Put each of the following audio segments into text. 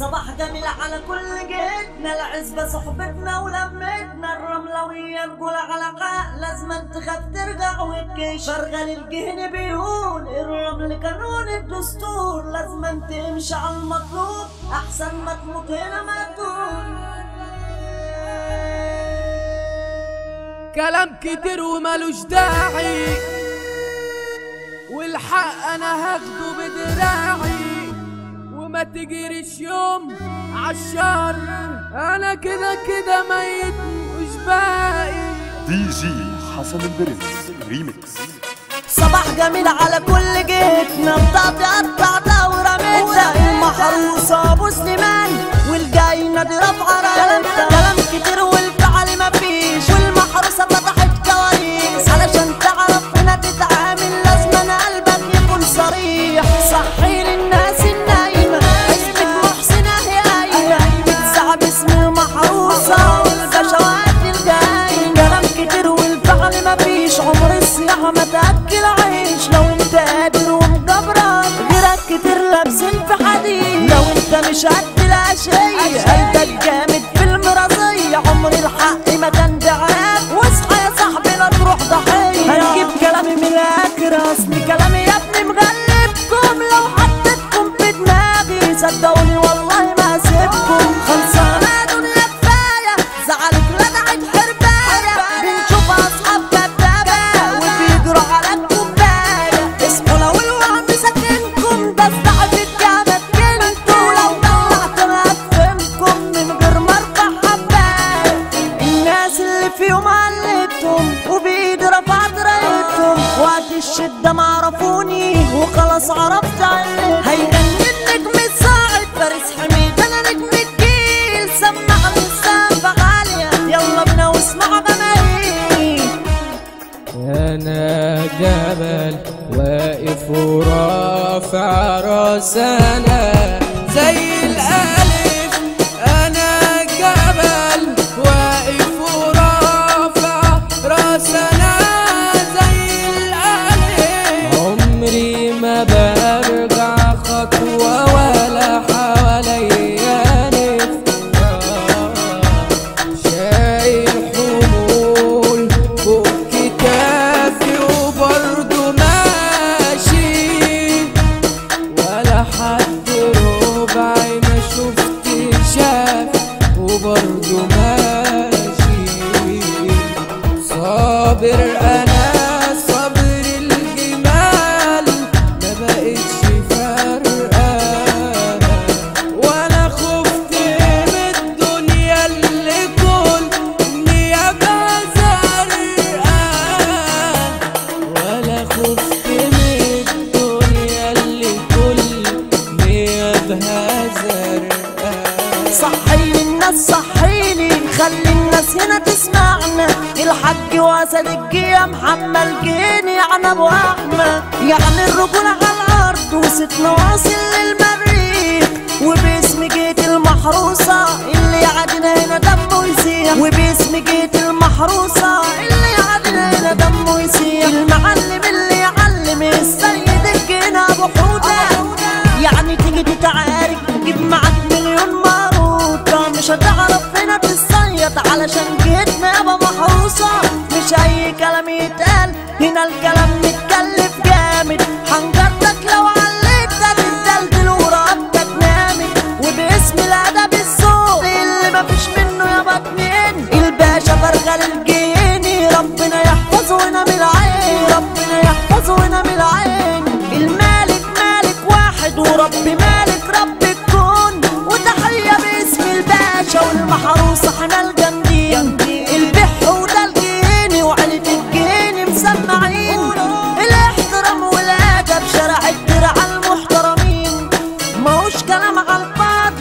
صباح جميل على كل جيتنا العزبة صحبتنا ولمتنا الرملوية نقول علاقة لازم تخاف ترجع وتكش فرغل الجهن بيقول الرمل قانون الدستور لازم تمشي على المطلوب أحسن ما تموت هنا ما تقول كلام كتير وملوش داعي والحق أنا هاخده بدراعي. وما تجريش يوم عالشر أنا كده كده ميت مش باقي دي جي حسن البرنس ريميكس. صباح جميل على كل جيتنا. بتاعتي قطع دورة متنا المحروسة أبو سليمان. والجاي نادي رفع مش قد شيء. قلبك جامد في المرازية عمر الحق ما كان واصحى يا صاحبي لا تروح ضحية. هنجيب كلامي من الآخر اصل كلامي جبل واقف ورافع راس أنا زي تسمعنا الحاج واسد الجيه محمل جيني عن أبو أحمد. يعني الرجولة على الأرض وستنا واصل للمريخ. وباسم جيت المحروسة اللي يعدنا هنا دمه يسيح. وباسم جيت المحروسة اللي يعدنا هنا دمه يسيح. المعلم اللي يعلم السيد الجينا أبو حودة. يعني تيجي تتعارك تصيط علشان جيتنا يابا محروسة مش أي كلام يتقال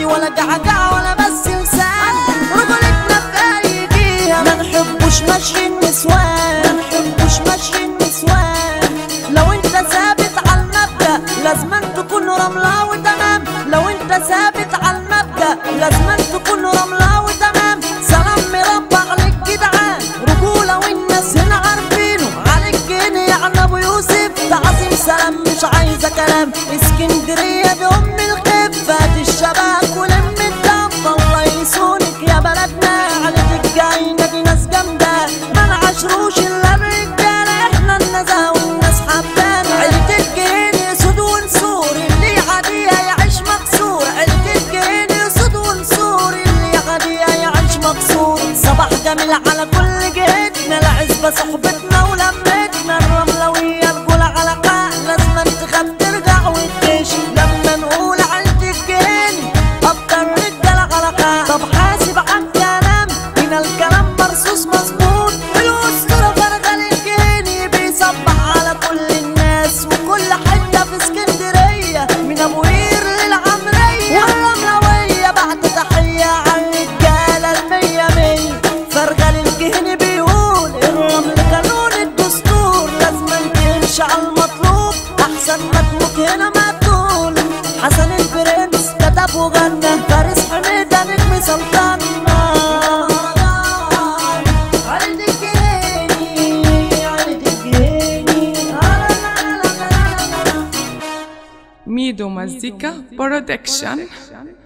ولا جعجع ولا بس لسان رجولتنا في اي جهه ما نحبوش مشي النسوان ما نحبوش مشي النسوان لو انت ثابت على المبدأ لازم تكون رملة وتمام لو انت ثابت على المبدأ لازم تكون رملة وتمام سلام مربع للجدعان رجولة والناس هنا عارفينه. الجنيه يعني أبو يوسف. تعظيم سلام مش عايزة كلام. الخير على كل جهتنا العزبة صحبتنا ولمتنا لا لا